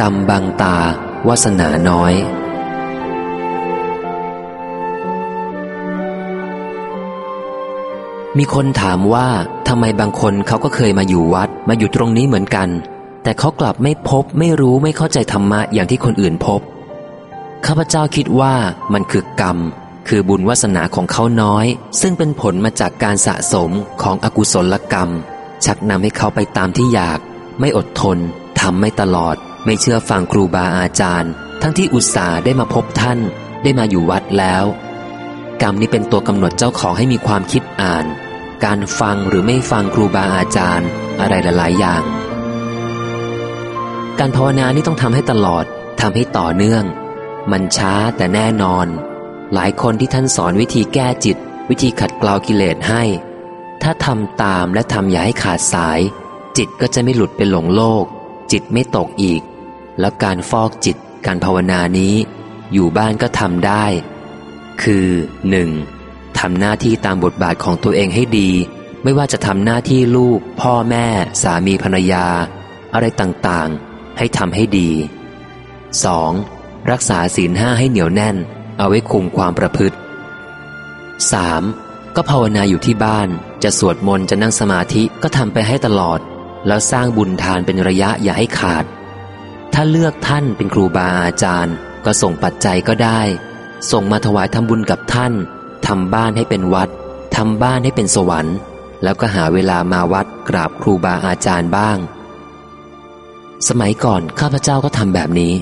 กรรมบางตาวาสนาน้อย มีคนถามว่าทำไมบางคนเขาก็เคยมาอยู่วัดมาอยู่ตรงนี้เหมือนกัน แต่เขากลับไม่พบไม่รู้ไม่เข้าใจธรรมะอย่างที่คนอื่นพบข้าพเจ้าคิดว่ามันคือกรรม คือบุญวาสนาของเขาน้อย ซึ่งเป็นผลมาจากการสะสมของอกุศลกรรม ชักนำให้เขาไปตามที่อยาก ไม่อดทนทำไม่ตลอด ไม่เชื่อฟังครูบาอาจารย์ ทั้งที่อุตส่าห์ได้มาพบท่าน ได้มาอยู่วัดแล้ว กรรมนี้เป็นตัวกำหนดเจ้าของให้มีความคิดอ่าน การฟังหรือไม่ฟังครูบาอาจารย์ อะไรหลายๆอย่าง การภาวนานี่ต้องทำให้ตลอดทำให้ต่อเนื่อง มันช้าแต่แน่นอน หลายคนที่ท่านสอนวิธีแก้จิต วิธีขัดเกลากิเลสให้ ถ้าทำตามและทำอย่าให้ขาดสาย จิตก็จะไม่หลุดไปหลงโลก จิตไม่ตกอีก แล้วการฟอกจิตการภาวนานี้อยู่บ้านก็ทำได้ คือ 1. ทำหน้าที่ตามบทบาทของตัวเองให้ดี ไม่ว่าจะทำหน้าที่ลูก พ่อแม่ สามีภรรยา อะไรต่างๆ ให้ทำให้ดี 2. รักษาศีลห้าให้เหนียวแน่น เอาไว้คุมความประพฤติ 3. ก็ภาวนาอยู่ที่บ้าน จะสวดมนต์จะนั่งสมาธิก็ทำไปให้ตลอด แล้วสร้างบุญทานเป็นระยะอย่าให้ขาด ถ้าเลือกท่านเป็นครูบาอาจารย์ ก็ส่งปัจจัยก็ได้ ส่งมาถวายทำบุญกับท่านทำบ้านให้เป็นวัดทำบ้านให้เป็นสวรรค์ แล้วก็หาเวลามาวัดกราบครูบาอาจารย์บ้าง สมัยก่อนข้าพเจ้าก็ทำแบบนี้